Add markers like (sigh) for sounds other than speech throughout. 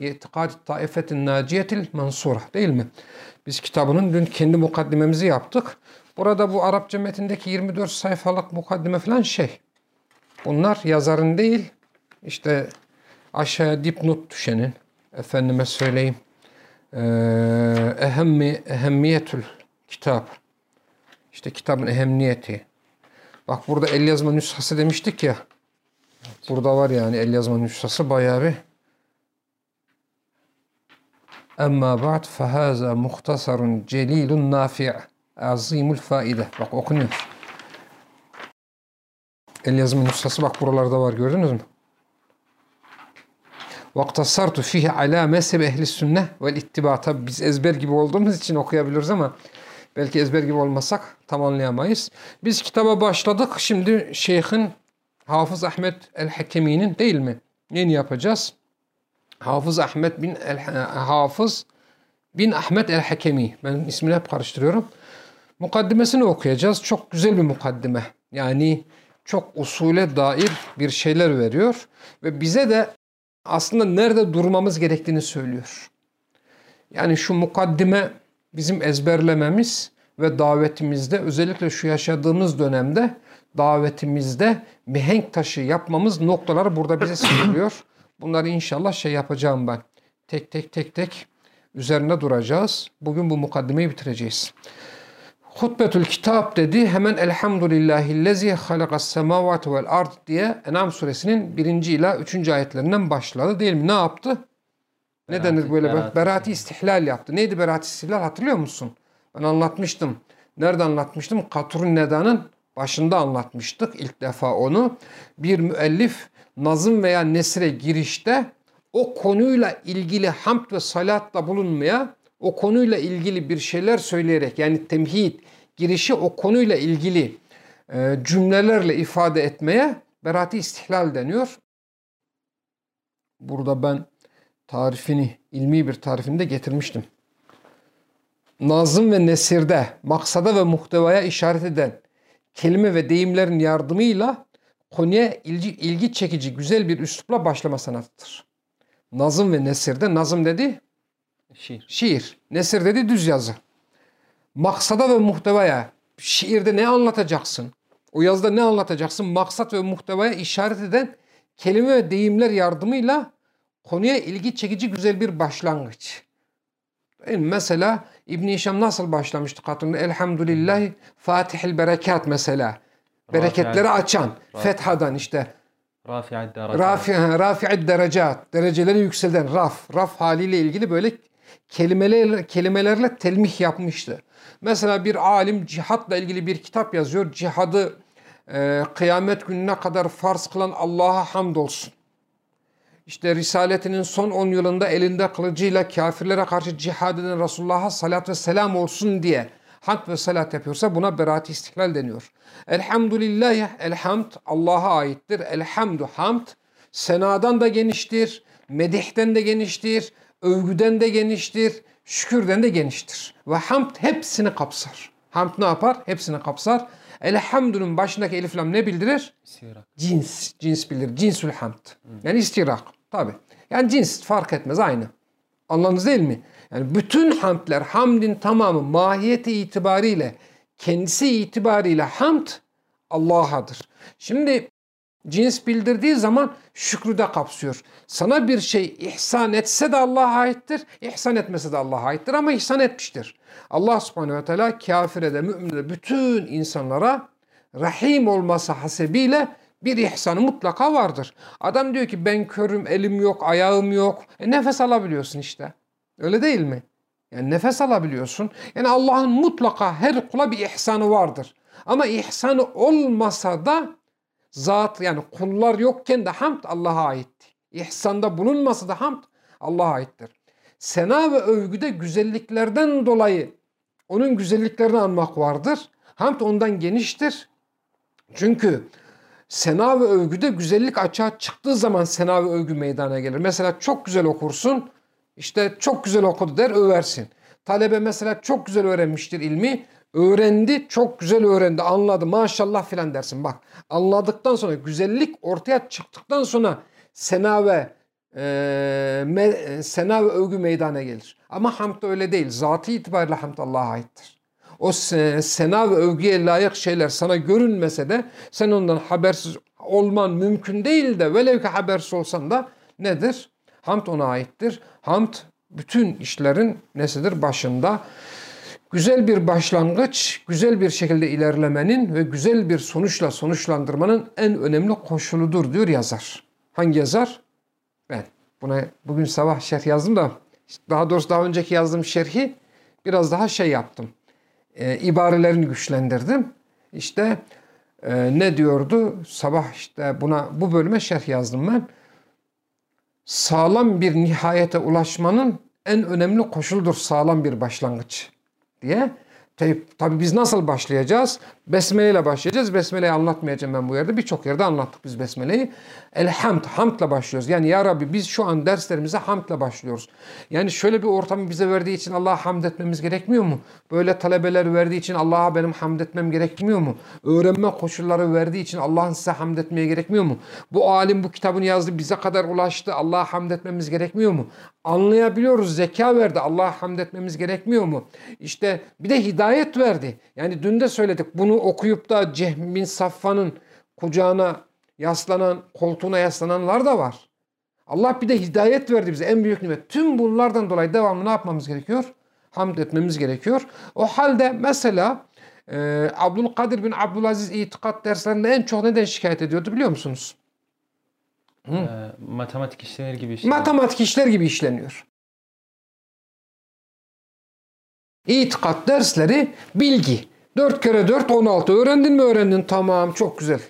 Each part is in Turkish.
İtikad taifetin naciyetil mansura değil mi? Biz kitabının dün kendi mukaddimemizi yaptık. Burada bu Arapça metindeki 24 sayfalık mukaddime falan şey. Bunlar yazarın değil, işte aşağıya dipnot düşenin, efendime söyleyeyim, ehemmi, ehemmiyetül kitap. İşte kitabın ehemmiyeti. Bak burada el yazma nüshası demiştik ya. Burada var yani el yazma nüshası bayağı bir Emma ba'd fehaza muhtasarun celilun nafi' azimul faide. Bak okunuyor. El yazımı nüshası bak buralarda var gördünüz mü? Vaktasartu fihi ala mezheb ehli sünne vel ittiba. Tabi biz ezber gibi olduğumuz için okuyabiliriz ama belki ezber gibi olmasak tam anlayamayız. Biz kitaba başladık. Şimdi Şeyh'in Hafız Ahmet el-Hakemi'nin değil mi? Yeni yapacağız. Hafız Ahmet bin el Hafız bin Ahmet el Hakemi. Ben ismini hep karıştırıyorum. Mukaddimesini okuyacağız. Çok güzel bir mukaddime. Yani çok usule dair bir şeyler veriyor ve bize de aslında nerede durmamız gerektiğini söylüyor. Yani şu mukaddime bizim ezberlememiz ve davetimizde özellikle şu yaşadığımız dönemde davetimizde mihenk taşı yapmamız noktaları burada bize söylüyor. Bunları inşallah şey yapacağım ben. Tek tek tek tek üzerinde duracağız. Bugün bu mukaddimeyi bitireceğiz. Hutbetül kitap dedi. Hemen elhamdülillahillezi halakas semavati vel ard diye Enam suresinin birinci ila üçüncü ayetlerinden başladı değil mi? Ne yaptı? Ne denir böyle? Berati, berati istihlal yaptı. Neydi berati istihlal hatırlıyor musun? Ben anlatmıştım. Nerede anlatmıştım? Katurun Neda'nın başında anlatmıştık ilk defa onu. Bir müellif nazım veya nesre girişte o konuyla ilgili hamd ve salatla bulunmaya, o konuyla ilgili bir şeyler söyleyerek yani temhid girişi o konuyla ilgili e, cümlelerle ifade etmeye berati istihlal deniyor. Burada ben tarifini, ilmi bir tarifini de getirmiştim. Nazım ve nesirde maksada ve muhtevaya işaret eden kelime ve deyimlerin yardımıyla konuya ilgi, ilgi çekici güzel bir üslupla başlama sanatıdır. Nazım ve nesirde nazım dedi şiir. şiir. Nesir dedi düz yazı. Maksada ve muhtevaya şiirde ne anlatacaksın? O yazıda ne anlatacaksın? Maksat ve muhtevaya işaret eden kelime ve deyimler yardımıyla konuya ilgi çekici güzel bir başlangıç. Mesela İbn-i Hişam nasıl başlamıştı katında? Elhamdülillah Fatihil Berekat mesela. Bereketleri açan. Fethadan işte. Rafi'ad derecat. Rafi, rafi'ad derecat. Dereceleri yükselen raf. Raf haliyle ilgili böyle kelimeler, kelimelerle telmih yapmıştı. Mesela bir alim cihatla ilgili bir kitap yazıyor. Cihadı e, kıyamet gününe kadar farz kılan Allah'a hamdolsun. İşte Risaletinin son 10 yılında elinde kılıcıyla kafirlere karşı cihad eden Resulullah'a salat ve selam olsun diye hamd ve salat yapıyorsa buna beraat istihlal deniyor. Elhamdülillah, elhamd Allah'a aittir. Elhamdu hamd senadan da geniştir, medihten de geniştir, övgüden de geniştir, şükürden de geniştir. Ve hamd hepsini kapsar. Hamd ne yapar? Hepsini kapsar. Elhamdünün başındaki elif lam ne bildirir? İstirak. Cins, cins bilir. Cinsül hamd. Yani istirak. Tabi. Yani cins fark etmez aynı. Anladınız değil mi? Yani bütün hamdler, hamdin tamamı mahiyeti itibariyle, kendisi itibariyle hamd Allah'adır. Şimdi cins bildirdiği zaman şükrü de kapsıyor. Sana bir şey ihsan etse de Allah'a aittir, ihsan etmese de Allah'a aittir ama ihsan etmiştir. Allah subhanehu ve teala kafire de mümine de bütün insanlara rahim olması hasebiyle bir ihsanı mutlaka vardır. Adam diyor ki ben körüm, elim yok, ayağım yok. E nefes alabiliyorsun işte. Öyle değil mi? Yani nefes alabiliyorsun. Yani Allah'ın mutlaka her kula bir ihsanı vardır. Ama ihsanı olmasa da zat yani kullar yokken de hamd Allah'a aitti. İhsanda bulunmasa da hamd Allah'a aittir. sena ve övgüde güzelliklerden dolayı onun güzelliklerini anmak vardır. Hamd ondan geniştir. Çünkü sena ve övgüde güzellik açığa çıktığı zaman sena ve övgü meydana gelir. Mesela çok güzel okursun, işte çok güzel okudu der översin. Talebe mesela çok güzel öğrenmiştir ilmi, öğrendi, çok güzel öğrendi, anladı, maşallah filan dersin. Bak anladıktan sonra, güzellik ortaya çıktıktan sonra sena ve e, me, sena ve övgü meydana gelir. Ama hamd öyle değil. Zatı itibariyle hamd Allah'a aittir. O sena ve övgüye layık şeyler sana görünmese de sen ondan habersiz olman mümkün değil de velev ki habersiz olsan da nedir? Hamd ona aittir. Hamd bütün işlerin nesidir? Başında. Güzel bir başlangıç, güzel bir şekilde ilerlemenin ve güzel bir sonuçla sonuçlandırmanın en önemli koşuludur diyor yazar. Hangi yazar? Ben. Buna bugün sabah şerh yazdım da daha doğrusu daha önceki yazdığım şerhi biraz daha şey yaptım. E, ibarelerini güçlendirdim. İşte e, ne diyordu? Sabah işte buna bu bölüme şerh yazdım ben. Sağlam bir nihayete ulaşmanın en önemli koşuldur sağlam bir başlangıç diye. Tabi, tabi biz nasıl başlayacağız? Besmele ile başlayacağız. Besmele'yi anlatmayacağım ben bu yerde. Birçok yerde anlattık biz Besmele'yi. Elhamd, hamdla başlıyoruz. Yani ya Rabbi biz şu an derslerimize hamdla başlıyoruz. Yani şöyle bir ortamı bize verdiği için Allah'a hamd etmemiz gerekmiyor mu? Böyle talebeler verdiği için Allah'a benim hamd etmem gerekmiyor mu? Öğrenme koşulları verdiği için Allah'ın size hamd etmeye gerekmiyor mu? Bu alim bu kitabını yazdı bize kadar ulaştı. Allah'a hamd etmemiz gerekmiyor mu? Anlayabiliyoruz. Zeka verdi. Allah'a hamd etmemiz gerekmiyor mu? İşte bir de hidayet verdi. Yani dün de söyledik. Bunu okuyup da Cehm bin Safvan'ın kucağına yaslanan, koltuğuna yaslananlar da var. Allah bir de hidayet verdi bize en büyük nimet. Tüm bunlardan dolayı devamlı ne yapmamız gerekiyor? Hamd etmemiz gerekiyor. O halde mesela e, Abdülkadir bin Abdülaziz itikat derslerinde en çok neden şikayet ediyordu biliyor musunuz? Hı? E, matematik işleri gibi işleniyor. Matematik işler gibi işleniyor. İtikat dersleri bilgi. 4 kere 4 16 öğrendin mi öğrendin tamam çok güzel.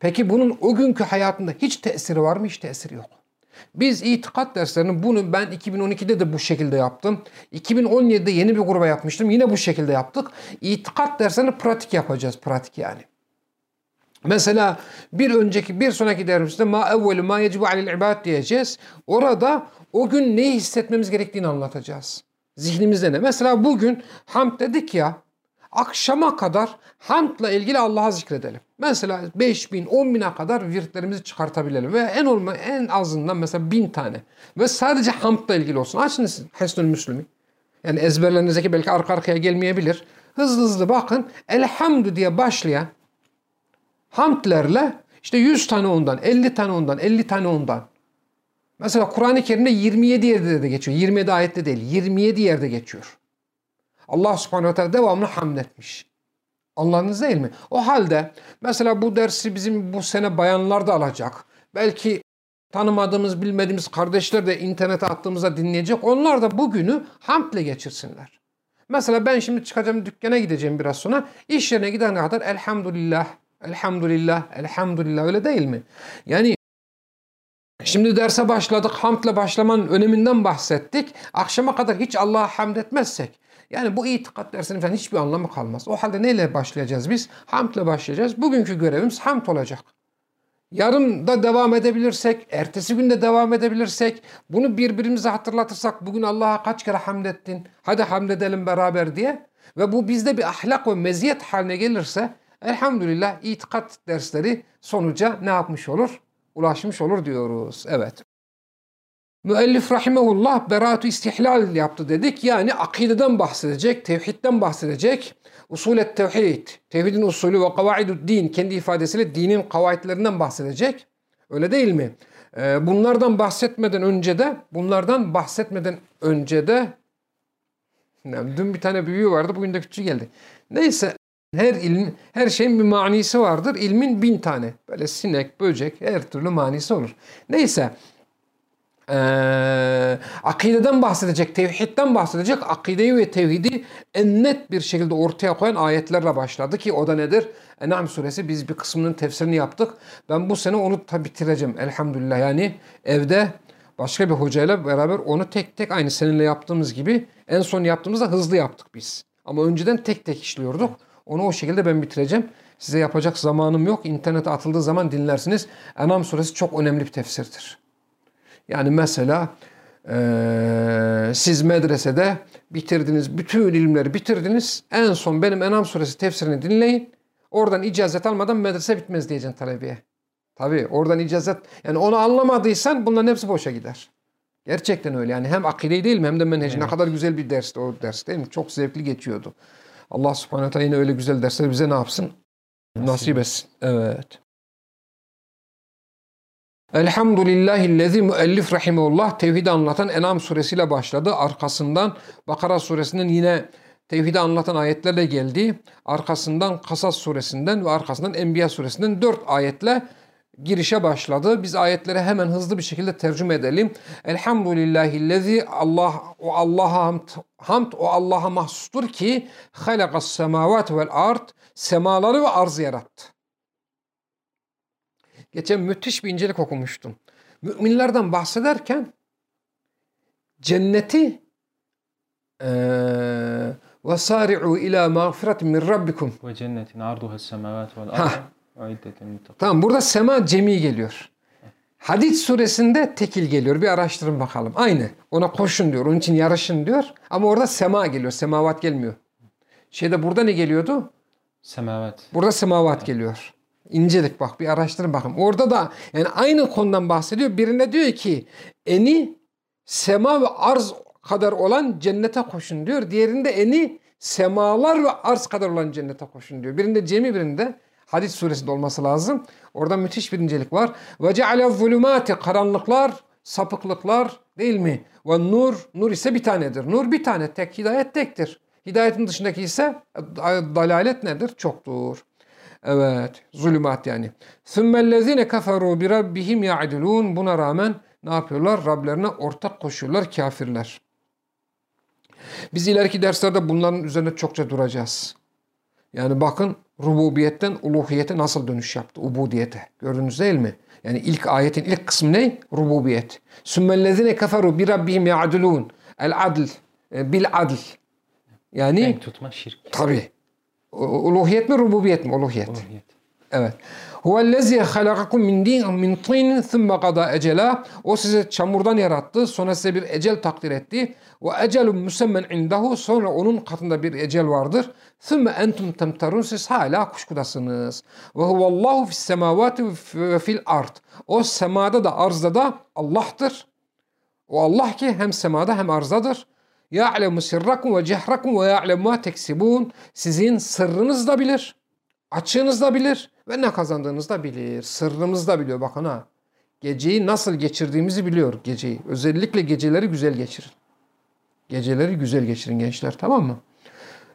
Peki bunun o günkü hayatında hiç tesiri var mı? Hiç tesiri yok. Biz itikat derslerini bunu ben 2012'de de bu şekilde yaptım. 2017'de yeni bir gruba yapmıştım. Yine bu şekilde yaptık. İtikat derslerini pratik yapacağız. Pratik yani. Mesela bir önceki bir sonraki dersimizde ma evvelu ma yecibu alel ibad diyeceğiz. Orada o gün neyi hissetmemiz gerektiğini anlatacağız. Zihnimizde ne? Mesela bugün hamd dedik ya akşama kadar hamdla ilgili Allah'a zikredelim. Mesela 5 bin, 10 bine kadar virtlerimizi çıkartabilelim. Ve en olma en azından mesela bin tane. Ve sadece hamdla ilgili olsun. Açınız Hesnül Müslüm'i. Yani ezberlerinizdeki belki arka arkaya gelmeyebilir. Hızlı hızlı bakın. Elhamdü diye başlayan hamdlerle işte 100 tane ondan, 50 tane ondan, 50 tane ondan. Mesela Kur'an-ı Kerim'de 27 yerde de geçiyor. 27 ayette değil, 27 yerde geçiyor. Allah subhanehu ve teala devamlı hamd etmiş. Anladınız değil mi? O halde mesela bu dersi bizim bu sene bayanlar da alacak. Belki tanımadığımız, bilmediğimiz kardeşler de internete attığımızda dinleyecek. Onlar da bugünü hamdle geçirsinler. Mesela ben şimdi çıkacağım dükkana gideceğim biraz sonra. İş yerine gidene kadar elhamdülillah, elhamdülillah, elhamdülillah öyle değil mi? Yani Şimdi derse başladık. Hamdle başlamanın öneminden bahsettik. Akşama kadar hiç Allah'a hamd etmezsek yani bu itikat dersinin falan hiçbir anlamı kalmaz. O halde neyle başlayacağız biz? Hamdle başlayacağız. Bugünkü görevimiz hamd olacak. Yarın da devam edebilirsek, ertesi günde devam edebilirsek, bunu birbirimize hatırlatırsak bugün Allah'a kaç kere hamd ettin, hadi hamd edelim beraber diye ve bu bizde bir ahlak ve meziyet haline gelirse elhamdülillah itikat dersleri sonuca ne yapmış olur? Ulaşmış olur diyoruz. Evet. Müellif rahimehullah beraat istihlal yaptı dedik. Yani akideden bahsedecek, tevhidden bahsedecek. Usulet tevhid, tevhidin usulü ve kavaidud din kendi ifadesiyle dinin kavaitlerinden bahsedecek. Öyle değil mi? Ee, bunlardan bahsetmeden önce de, bunlardan bahsetmeden önce de dün bir tane büyüğü vardı, bugün de küçüğü geldi. Neyse her ilm, her şeyin bir manisi vardır. İlmin bin tane. Böyle sinek, böcek, her türlü manisi olur. Neyse e, akideden bahsedecek, tevhidden bahsedecek, akideyi ve tevhidi en net bir şekilde ortaya koyan ayetlerle başladı ki o da nedir? En'am suresi biz bir kısmının tefsirini yaptık. Ben bu sene onu da bitireceğim elhamdülillah. Yani evde Başka bir hocayla beraber onu tek tek aynı seninle yaptığımız gibi en son yaptığımızda hızlı yaptık biz. Ama önceden tek tek işliyorduk. Onu o şekilde ben bitireceğim. Size yapacak zamanım yok. İnternete atıldığı zaman dinlersiniz. Enam suresi çok önemli bir tefsirdir. Yani mesela ee, siz medresede bitirdiniz, bütün ilimleri bitirdiniz. En son benim Enam suresi tefsirini dinleyin. Oradan icazet almadan medrese bitmez diyeceksin talebeye. Tabi oradan icazet yani onu anlamadıysan bunların hepsi boşa gider. Gerçekten öyle yani hem akideyi değil mi hem de menheci evet. ne kadar güzel bir dersti o ders değil mi? Çok zevkli geçiyordu. Allah subhanahu teala yine öyle güzel dersler bize ne yapsın? Nasip, Nasip etsin. Evet. Elhamdülillahillezî müellif rahimullah tevhidi anlatan Enam suresiyle başladı. Arkasından Bakara suresinin yine tevhidi anlatan ayetlerle geldi. Arkasından Kasas suresinden ve arkasından Enbiya suresinden dört ayetle girişe başladı. Biz ayetleri hemen hızlı bir şekilde tercüme edelim. Elhamdülillahillezî Allah o Allah'a hamd, hamd o Allah'a mahsustur ki halakas semavat vel ard semaları ve arzı yarattı. Geçen müthiş bir incelik okumuştum. Müminlerden bahsederken cenneti ve sari'u ila mağfiret min rabbikum ve cennetin arduha semavat vel ard Tamam burada sema cemi geliyor. Hadid suresinde tekil geliyor. Bir araştırın bakalım. Aynı. Ona koşun diyor. Onun için yarışın diyor. Ama orada sema geliyor. Semavat gelmiyor. Şeyde burada ne geliyordu? Semavat. Burada semavat geliyor. İncelik bak bir araştırın bakın. Orada da yani aynı konudan bahsediyor. Birinde diyor ki eni sema ve arz kadar olan cennete koşun diyor. Diğerinde eni semalar ve arz kadar olan cennete koşun diyor. Birinde cemi birinde hadis suresinde olması lazım. Orada müthiş bir incelik var. Ve ceale zulümati karanlıklar, sapıklıklar değil mi? Ve nur, nur ise bir tanedir. Nur bir tane tek, hidayet tektir. Hidayetin dışındaki ise dalalet nedir? Çoktur. Evet. Zulümat yani. Sümmellezine kaferu bi rabbihim ya'dilun. Buna rağmen ne yapıyorlar? Rablerine ortak koşuyorlar kafirler. Biz ileriki derslerde bunların üzerine çokça duracağız. Yani bakın rububiyetten uluhiyete nasıl dönüş yaptı? Ubudiyete. Gördünüz değil mi? Yani ilk ayetin ilk kısmı ne? Rububiyet. Sümmellezine kaferu bi rabbihim ya'dilun. El adl. E, bil adl. Yani Denk tutma şirk. Tabi. Uluhiyet mi rububiyet mi? Uluhiyet. Uluhiyet. Evet. Huvellezî halakakum min din min tin thumma qada ecela. O sizi çamurdan yarattı. Sonra size bir ecel takdir etti. Ve ecelun musemmen indahu. Sonra onun katında bir ecel vardır. Thumma entum temtarun. Siz hala kuşkudasınız. Ve huvallahu fis semavati ve fil ard. O semada da arzda da Allah'tır. O Allah ki hem semada hem arzdadır. Ya'lemu sirrakum ve cehrakum ve ya'lemu ma teksibun. Sizin sırrınız da bilir. Açığınız da bilir ve ne kazandığınız da bilir. Sırrımız da biliyor bakın ha. Geceyi nasıl geçirdiğimizi biliyor geceyi. Özellikle geceleri güzel geçirin. Geceleri güzel geçirin gençler tamam mı?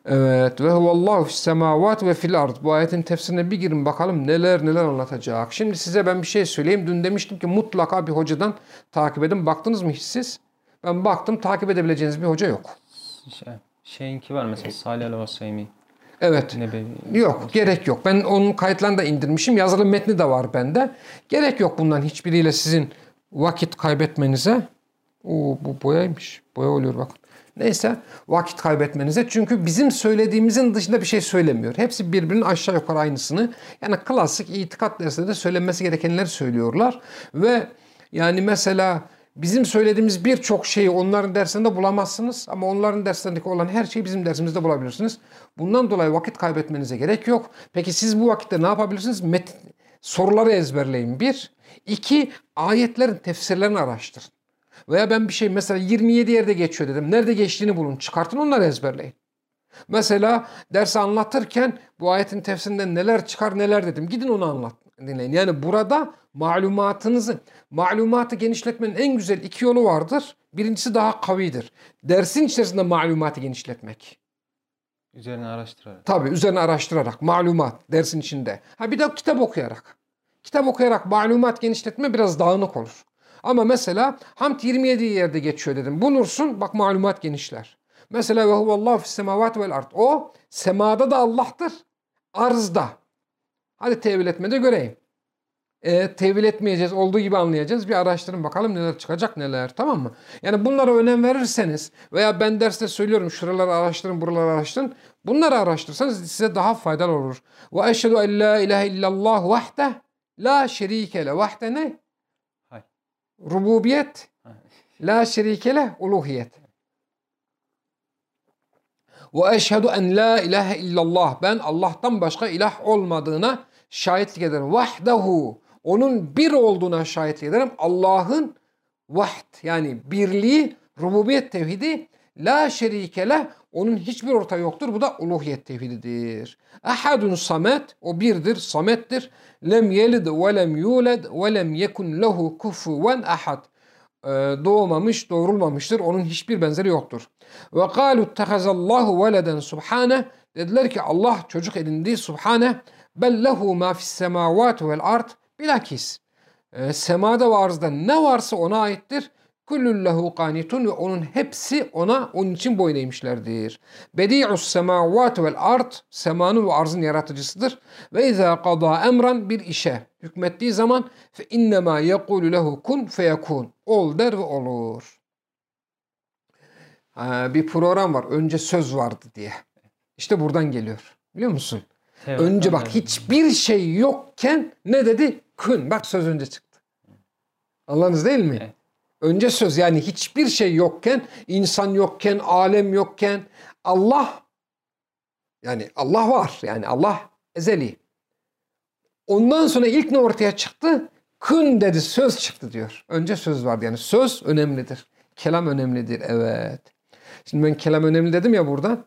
Evet ve huvallahu fis semavat ve fil ard. Bu ayetin tefsirine bir girin bakalım neler neler anlatacak. Şimdi size ben bir şey söyleyeyim. Dün demiştim ki mutlaka bir hocadan takip edin. Baktınız mı hiç siz? Ben baktım takip edebileceğiniz bir hoca yok. Şey, şeyinki var mesela Salih el-Vasaymi. Evet. Nebevi. Yok gerek yok. Ben onun kayıtlarını da indirmişim. Yazılı metni de var bende. Gerek yok bundan hiçbiriyle sizin vakit kaybetmenize. Oo, bu boyaymış. Boya oluyor bakın. Neyse vakit kaybetmenize. Çünkü bizim söylediğimizin dışında bir şey söylemiyor. Hepsi birbirinin aşağı yukarı aynısını. Yani klasik itikat dersinde de söylenmesi gerekenleri söylüyorlar. Ve yani mesela Bizim söylediğimiz birçok şeyi onların dersinde bulamazsınız ama onların derslerindeki olan her şeyi bizim dersimizde bulabilirsiniz. Bundan dolayı vakit kaybetmenize gerek yok. Peki siz bu vakitte ne yapabilirsiniz? Met soruları ezberleyin. Bir. iki Ayetlerin tefsirlerini araştırın. Veya ben bir şey mesela 27 yerde geçiyor dedim. Nerede geçtiğini bulun. Çıkartın onları ezberleyin. Mesela dersi anlatırken bu ayetin tefsirinden neler çıkar neler dedim. Gidin onu anlat dinleyin. Yani burada malumatınızı, malumatı genişletmenin en güzel iki yolu vardır. Birincisi daha kavidir. Dersin içerisinde malumatı genişletmek. Üzerine araştırarak. Tabii üzerine araştırarak, malumat dersin içinde. Ha bir de kitap okuyarak. Kitap okuyarak malumat genişletme biraz dağınık olur. Ama mesela Hamd 27 yerde geçiyor dedim. Bulursun bak malumat genişler. Mesela ve huvallahu fis semavati vel ard. O semada da Allah'tır. Arzda. Hadi tevil etme de göreyim. E, tevil etmeyeceğiz. Olduğu gibi anlayacağız. Bir araştırın bakalım neler çıkacak neler. Tamam mı? Yani bunlara önem verirseniz veya ben derste söylüyorum şuraları araştırın buraları araştırın. Bunları araştırsanız size daha faydalı olur. Ve eşhedü en la ilahe illallah vahde la şerike le. Vahde ne? Hayır. Rububiyet. Hayır. La şerike le. Uluhiyet. Ve eşhedü en la ilahe illallah. Ben Allah'tan başka ilah olmadığına şahitlik ederim. Vahdehu. Onun bir olduğuna şahitlik ederim. Allah'ın vahd yani birliği, rububiyet tevhidi la şerike leh. Onun hiçbir ortağı yoktur. Bu da uluhiyet tevhididir. Ahadun samet. O birdir, samettir. Lem yelid ve lem yuled ve lem yekun lehu kufuven ahad. Ee, doğmamış, doğrulmamıştır. Onun hiçbir benzeri yoktur. Ve kalu ittehazallahu veleden subhane. Dediler ki Allah çocuk edindi subhane. Bel lehu ma fis semavati vel ard. Bilakis e, semada ve arzda ne varsa ona aittir. Kullun lehu ve onun hepsi ona onun için boyun eğmişlerdir. Bedi'us semavati vel ard semanın ve arzın yaratıcısıdır. Ve izâ qada emran bir işe hükmettiği zaman fe innemâ yekulu lehu kun feyekun. Ol der ve olur. Ha, bir program var. Önce söz vardı diye. İşte buradan geliyor. Biliyor musun? Evet, Önce bak hiçbir şey yokken ne dedi? Kun. Bak söz önce çıktı. Anladınız değil mi? Evet. Önce söz yani hiçbir şey yokken, insan yokken, alem yokken Allah yani Allah var. Yani Allah ezeli. Ondan sonra ilk ne ortaya çıktı? Kun dedi söz çıktı diyor. Önce söz vardı yani söz önemlidir. Kelam önemlidir evet. Şimdi ben kelam önemli dedim ya buradan.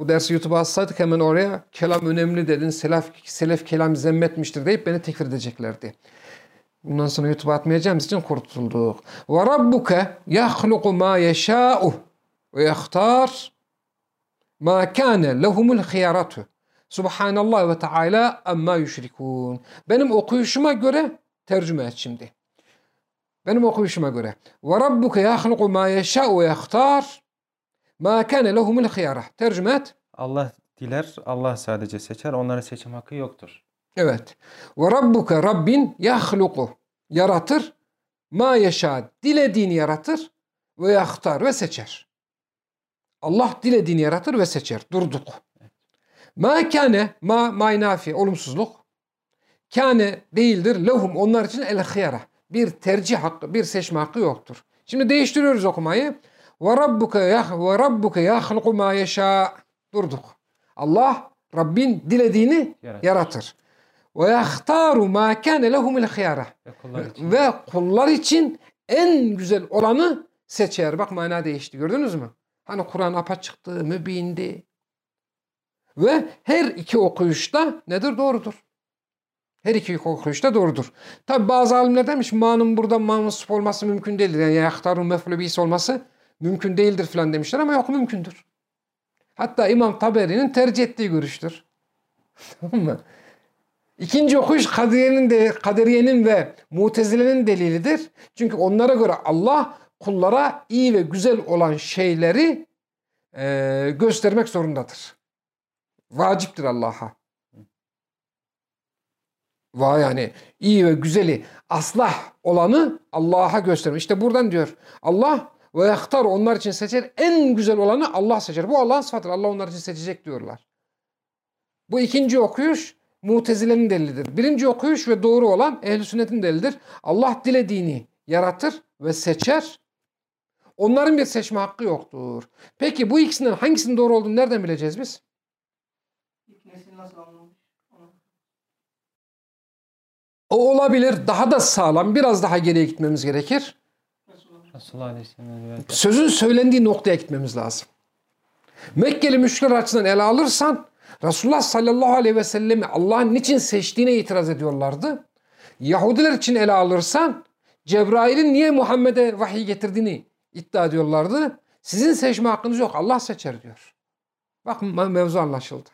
Bu dersi YouTube'a atsaydık hemen oraya kelam önemli dedin, selef, selef kelam zemmetmiştir deyip beni tekfir edeceklerdi. Bundan sonra YouTube'a atmayacağımız için kurtulduk. Ve rabbuke yahluku ma yeşâ'u ve yahtar ma kâne lehumul hiyaratu. Subhanallah ve Teala amma yüşrikûn. Benim okuyuşuma göre tercüme et şimdi. Benim okuyuşuma göre. Ve rabbuke yahluku ma yeşâ'u ve yahtar ma kâne lehumul hiyara. Tercüme. Allah diler, Allah sadece seçer. Onların seçim hakkı yoktur. Evet. Ve rabbuke Rabbin yahluku yaratır. Ma yeşâ dilediğini yaratır ve yahtar ve seçer. Allah dilediğini yaratır ve seçer. Durduk. Ma kâne ma maynafi olumsuzluk. Kâne değildir. Lehum onlar için el hıyara. Bir tercih hakkı, bir seçme hakkı yoktur. Şimdi değiştiriyoruz okumayı. Ve rabbuke yah ve rabbuke yahluku ma yeşâ. Durduk. Allah Rabbin dilediğini Yaratır. yaratır. Ve yahtaru ma kâne lehumul hıyara. Ve kullar için. En güzel olanı seçer. Bak mana değişti gördünüz mü? Hani Kur'an apaçıktı, mübindi. Ve her iki okuyuşta nedir? Doğrudur. Her iki okuyuşta doğrudur. Tabi bazı alimler demiş ma'nın burada mansup olması mümkün değildir. Yani yahtarun mef'lü olması mümkün değildir falan demişler ama yok mümkündür. Hatta İmam Taberi'nin tercih ettiği görüştür. (laughs) İkinci okuş Kaderiye'nin de Kaderiye'nin ve Mutezile'nin delilidir. Çünkü onlara göre Allah kullara iyi ve güzel olan şeyleri e, göstermek zorundadır. Vaciptir Allah'a. Va yani iyi ve güzeli aslah olanı Allah'a göstermek. İşte buradan diyor Allah ve yahtar onlar için seçer en güzel olanı Allah seçer. Bu Allah'ın sıfatıdır. Allah onlar için seçecek diyorlar. Bu ikinci okuyuş Mutezile'nin delilidir. Birinci okuyuş ve doğru olan ehl sünnetin delilidir. Allah dilediğini yaratır ve seçer. Onların bir seçme hakkı yoktur. Peki bu ikisinden hangisinin doğru olduğunu nereden bileceğiz biz? İlk nasıl anlamış? O olabilir. Daha da sağlam. Biraz daha geriye gitmemiz gerekir. Resulullah. Resulullah Aleyhisselam ve Sözün söylendiği noktaya gitmemiz lazım. Mekkeli müşrikler açısından ele alırsan Resulullah sallallahu aleyhi ve sellemi Allah'ın niçin seçtiğine itiraz ediyorlardı. Yahudiler için ele alırsan Cebrail'in niye Muhammed'e vahiy getirdiğini iddia ediyorlardı. Sizin seçme hakkınız yok. Allah seçer diyor. Bak me- mevzu anlaşıldı.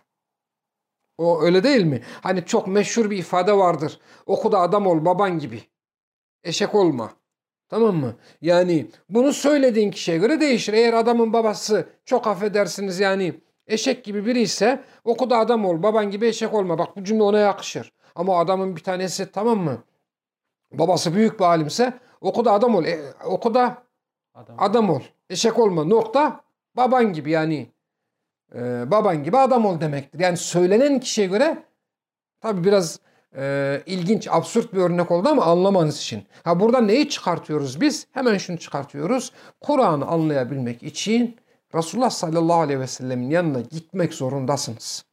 O öyle değil mi? Hani çok meşhur bir ifade vardır. Oku da adam ol baban gibi. Eşek olma. Tamam mı? Yani bunu söylediğin kişiye göre değişir. Eğer adamın babası çok affedersiniz yani eşek gibi biri ise oku da adam ol baban gibi eşek olma. Bak bu cümle ona yakışır. Ama adamın bir tanesi tamam mı? Babası büyük bir alimse oku da adam ol. E, oku da Adam. adam ol. Eşek olma. Nokta. Baban gibi yani. e, baban gibi adam ol demektir. Yani söylenen kişiye göre tabi biraz e, ilginç, absürt bir örnek oldu ama anlamanız için. Ha burada neyi çıkartıyoruz biz? Hemen şunu çıkartıyoruz. Kur'an'ı anlayabilmek için Resulullah sallallahu aleyhi ve sellemin yanına gitmek zorundasınız.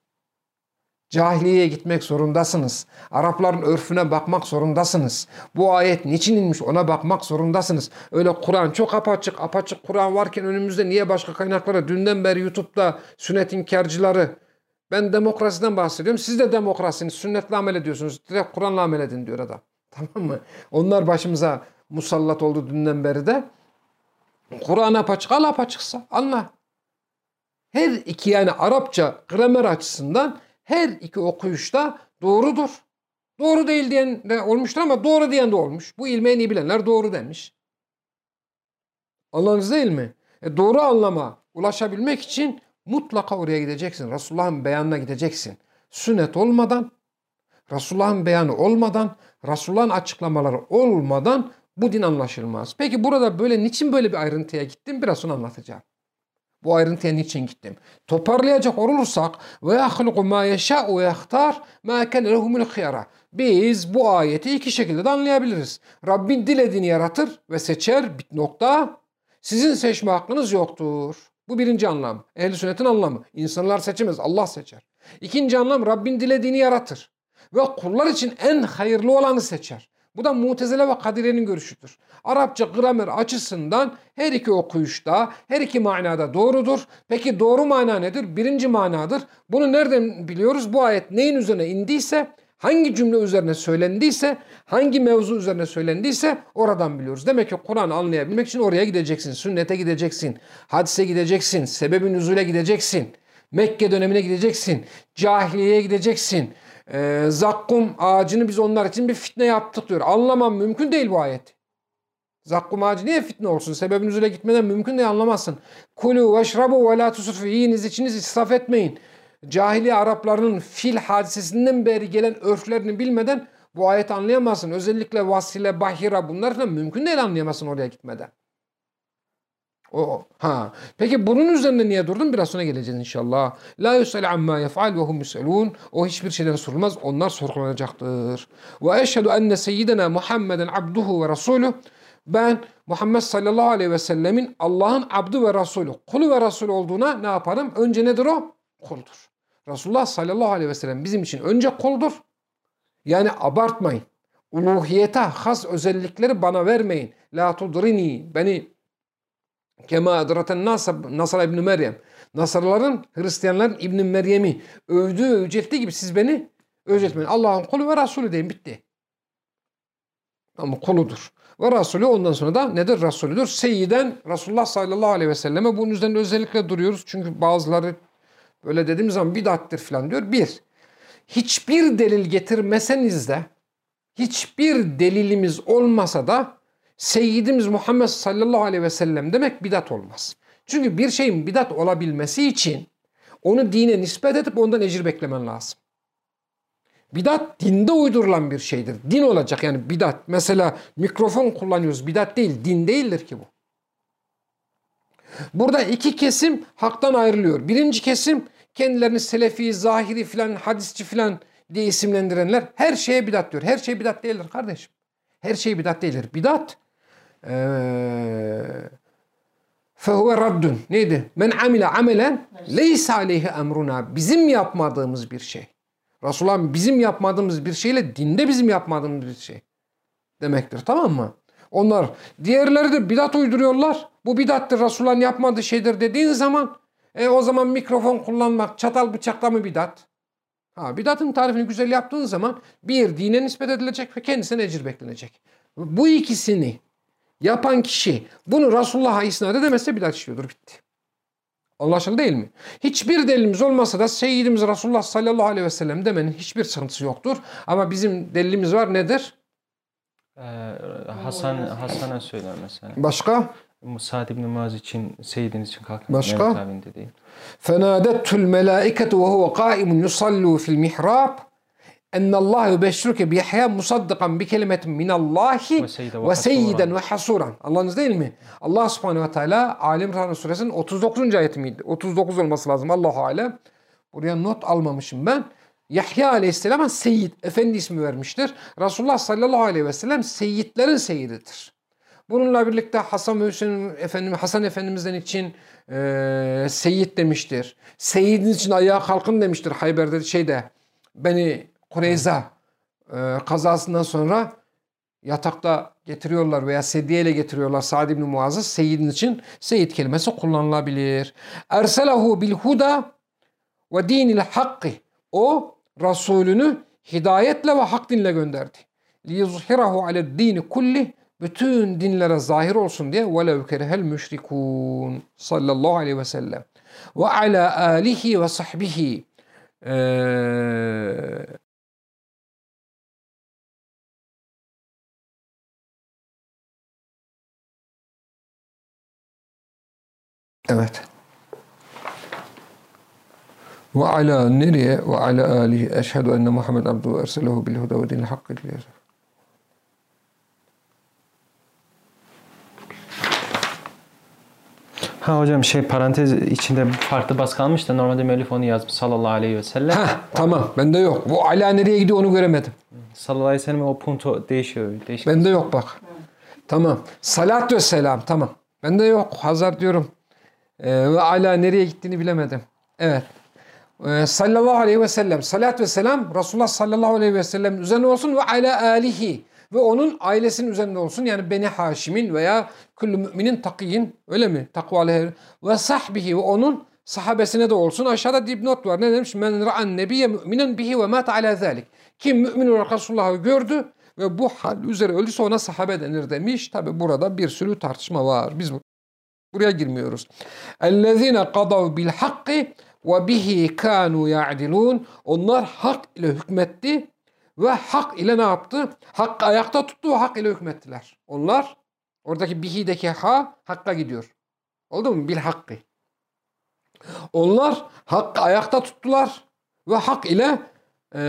Cahiliyeye gitmek zorundasınız. Arapların örfüne bakmak zorundasınız. Bu ayet niçin inmiş ona bakmak zorundasınız. Öyle Kur'an çok apaçık apaçık Kur'an varken önümüzde niye başka kaynaklara dünden beri YouTube'da sünnet inkarcıları ben demokrasiden bahsediyorum. Siz de demokrasinin sünnetle amel ediyorsunuz. Direkt Kur'an'la amel edin diyor adam. (laughs) Tamam mı? Onlar başımıza musallat oldu dünden beri de. Kur'an apaçık al apaçıksa anla. Her iki yani Arapça gramer açısından her iki okuyuşta doğrudur. Doğru değil diyen de olmuştur ama doğru diyen de olmuş. Bu ilmi en iyi bilenler doğru demiş. Anladınız değil mi? E doğru anlama ulaşabilmek için mutlaka oraya gideceksin. Resulullah'ın beyanına gideceksin. Sünnet olmadan, Resulullah'ın beyanı olmadan, Resulullah'ın açıklamaları olmadan bu din anlaşılmaz. Peki burada böyle niçin böyle bir ayrıntıya gittim? Biraz sonra anlatacağım. Bu ayrıntıya niçin gittim? Toparlayacak olursak ve yahluku ma yeşâ'u ve yahtar ma kâne lehumul khiyara. Biz bu ayeti iki şekilde de anlayabiliriz. Rabbin dilediğini yaratır ve seçer. Bit nokta. Sizin seçme hakkınız yoktur. Bu birinci anlam. Ehl-i sünnetin anlamı. İnsanlar seçemez. Allah seçer. İkinci anlam Rabbin dilediğini yaratır. Ve kullar için en hayırlı olanı seçer. Bu da Mutezile ve Kadire'nin görüşüdür. Arapça gramer açısından her iki okuyuşta, her iki manada doğrudur. Peki doğru mana nedir? Birinci manadır. Bunu nereden biliyoruz? Bu ayet neyin üzerine indiyse, hangi cümle üzerine söylendiyse, hangi mevzu üzerine söylendiyse oradan biliyoruz. Demek ki Kur'an'ı anlayabilmek için oraya gideceksin. Sünnete gideceksin. Hadise gideceksin. Sebebin nüzule gideceksin. Mekke dönemine gideceksin. Cahiliyeye gideceksin. Ee, zakkum ağacını biz onlar için bir fitne yaptık diyor. Anlamam mümkün değil bu ayet. Zakkum ağacı niye fitne olsun? Sebebin üzere gitmeden mümkün değil anlamazsın. Kulu veşrabu ve la tusufu. Yiyiniz içiniz israf etmeyin. Cahiliye Araplarının fil hadisesinden beri gelen örflerini bilmeden bu ayeti anlayamazsın. Özellikle vasile, bahira bunlar falan mümkün değil anlayamazsın oraya gitmeden. O, ha. Peki bunun üzerinde niye durdun? Biraz sonra geleceğiz inşallah. La yus'al amma yef'al ve hum yus'alun. O hiçbir şeyden sorulmaz. Onlar sorgulanacaktır. Ve eşhedü enne seyyidina Muhammeden abduhu ve rasuluh. Ben Muhammed sallallahu aleyhi ve sellemin Allah'ın abdu ve rasulü, kulu ve rasul olduğuna ne yaparım? Önce nedir o? Kuldur. Resulullah sallallahu aleyhi ve sellem bizim için önce kuldur. Yani abartmayın. Uluhiyete has özellikleri bana vermeyin. La tudrini. Beni Kema edraten Nasr İbni Meryem. Nasırların, Hristiyanların İbni Meryem'i övdüğü, övcettiği gibi siz beni övcetmeyin. Allah'ın kulu ve Resulü deyin bitti. Ama kuludur. Ve Resulü ondan sonra da nedir? Resulüdür. Seyyiden Resulullah sallallahu aleyhi ve selleme bunun üzerinde özellikle duruyoruz. Çünkü bazıları böyle dediğimiz zaman bidattir falan diyor. Bir, hiçbir delil getirmeseniz de hiçbir delilimiz olmasa da Seyyidimiz Muhammed sallallahu aleyhi ve sellem demek bidat olmaz. Çünkü bir şeyin bidat olabilmesi için onu dine nispet edip ondan ecir beklemen lazım. Bidat dinde uydurulan bir şeydir. Din olacak yani bidat. Mesela mikrofon kullanıyoruz. Bidat değil, din değildir ki bu. Burada iki kesim haktan ayrılıyor. Birinci kesim kendilerini selefi, zahiri filan, hadisçi filan diye isimlendirenler her şeye bidat diyor. Her şey bidat değildir kardeşim. Her şey bidat değildir. Bidat fehuve raddun. Neydi? Men amile amelen leysa aleyhi emruna. Bizim yapmadığımız bir şey. Resulullah bizim yapmadığımız bir şeyle dinde bizim yapmadığımız bir şey demektir. Tamam mı? Onlar diğerleri de bidat uyduruyorlar. Bu bidattır Resulullah'ın yapmadığı şeydir dediğin zaman e o zaman mikrofon kullanmak, çatal bıçakla mı bidat? Ha, bidatın tarifini güzel yaptığın zaman bir dine nispet edilecek ve kendisine ecir beklenecek. Bu ikisini yapan kişi bunu Resulullah'a isnat edemezse bidat işliyordur bitti. Anlaşıldı değil mi? Hiçbir delilimiz olmasa da Seyyidimiz Resulullah sallallahu aleyhi ve sellem demenin hiçbir sıkıntısı yoktur. Ama bizim delilimiz var nedir? Ee, Hasan Hasan'a söyler mesela. Başka? Sa'd ibn Muaz için, Seyyidiniz için kalkın. Başka? Mehmet abinin dediği. فَنَادَتْهُ الْمَلَائِكَةُ وَهُوَ قَائِمٌ يُصَلُّوا فِي الْمِحْرَابِ Ennallahu yubeşşiruke bi Yahya musaddikan bi kelimetin minallahi Ve seyyiden ve ve seyyiden hasuran. ve hasuran. Anladınız değil mi? Allah subhanehu ve teala Ali İmran suresinin 39. ayeti miydi? 39 olması lazım. Allahu alem. Buraya not almamışım ben. Yahya aleyhisselama Seyyid, efendi ismi vermiştir. Resulullah sallallahu aleyhi ve sellem seyyidlerin seyyididir. Bununla birlikte Hasan Hüseyin Efendim, Hasan Efendimizden için e, Seyyid demiştir. Seyyidin için ayağa kalkın demiştir Hayber'de şeyde. Beni Kureyza e, kazasından sonra yatakta getiriyorlar veya sedyeyle getiriyorlar Sa'd ibn Muaz'ı Seyyidin için Seyyid kelimesi kullanılabilir. Erselehu bil huda ve dinil hakkı. O Resulünü hidayetle ve hak dinle gönderdi. Liyuzhirahu ale dini kulli bütün dinlere zahir olsun diye velev kerehel müşrikun sallallahu aleyhi ve sellem ve ala alihi ve sahbihi Ee, Evet. Ve ala nereye ve ala alihi eşhedü enne Muhammed abduhu erselehu bil huda ve dinil hakkı diyor. Ha hocam şey parantez içinde farklı baskı almış da normalde müellif onu yazmış sallallahu aleyhi ve sellem. Ha tamam bende yok. Bu ala nereye gidiyor onu göremedim. Sallallahu aleyhi ve sellem o punto değişiyor. değişiyor. Bende yok bak. Tamam. Salat ve selam tamam. Bende yok. Hazar diyorum. Ee, ve ala nereye gittiğini bilemedim. Evet. Ee, sallallahu aleyhi ve sellem salat ve selam Resulullah sallallahu aleyhi ve sellem üzerine olsun ve ala alihi ve onun ailesinin üzerinde olsun. Yani Beni Haşim'in veya küllü müminin takiyin öyle mi? Takvalı ve sahbihi ve onun sahabesine de olsun. Aşağıda dipnot var. Ne demiş? Men ra'an nebiye müminen bihi ve mat ala zalik. Kim mümin olarak Resulullah'ı gördü ve bu hal üzere öldüyse ona sahabe denir demiş. Tabi burada bir sürü tartışma var. Biz buraya girmiyoruz. Ellezine kadav bil hakki ve bihi kanu ya'dilun. Onlar hak ile hükmetti ve hak ile ne yaptı? Hakkı ayakta tuttu ve hak ile hükmettiler. Onlar oradaki bihi'deki ha hakka gidiyor. Oldu mu? Bil hakkı. Onlar hakkı ayakta tuttular ve hak ile eee,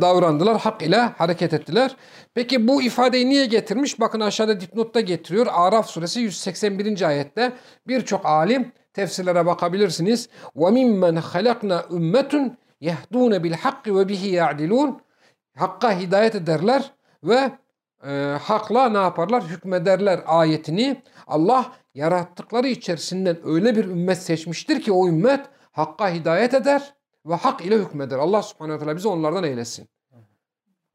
davrandılar, hak ile hareket ettiler. Peki bu ifadeyi niye getirmiş? Bakın aşağıda dipnotta getiriyor. Araf suresi 181. ayette birçok alim tefsirlere bakabilirsiniz. وَمِمَّنْ خَلَقْنَا اُمَّةٌ يَهْدُونَ بِالْحَقِّ وَبِهِ يَعْدِلُونَ Hakka hidayet ederler ve e, hakla ne yaparlar? Hükmederler ayetini. Allah yarattıkları içerisinden öyle bir ümmet seçmiştir ki o ümmet hakka hidayet eder ve hak ile hükmeder. Allah subhanehu teala bizi onlardan eylesin.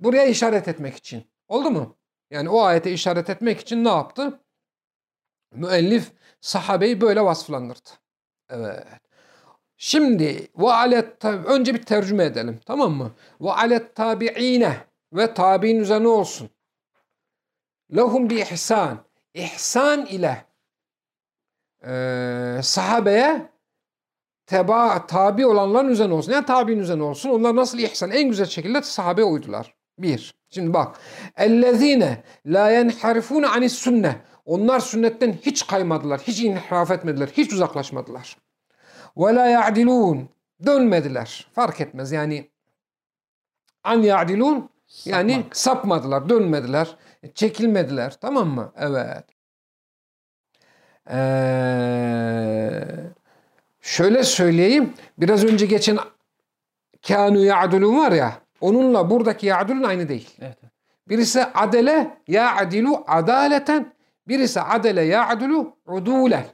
Buraya işaret etmek için. Oldu mu? Yani o ayete işaret etmek için ne yaptı? Müellif sahabeyi böyle vasıflandırdı. Evet. Şimdi ve alet önce bir tercüme edelim. Tamam mı? Ve alet tabiine ve tabi'in üzerine olsun. Lehum bi ihsan. İhsan ile eee sahabeye teba, tabi olanların üzerine olsun. Yani tabi'in üzerine olsun. Onlar nasıl ihsan? En güzel şekilde sahabeye uydular. Bir. Şimdi bak. Ellezine la yenharifune anis sünne. Onlar sünnetten hiç kaymadılar. Hiç inhiraf etmediler. Hiç uzaklaşmadılar. Ve la ya'dilun. Dönmediler. Fark etmez. Yani an ya'dilun yani Sapmak. sapmadılar, dönmediler, çekilmediler. Tamam mı? Evet. Ee, şöyle söyleyeyim. Biraz önce geçen kânû ya'dulun var ya. Onunla buradaki ya'dulun aynı değil. Evet. Birisi adele ya'dilu adaleten. Birisi adele ya'dulu udulen.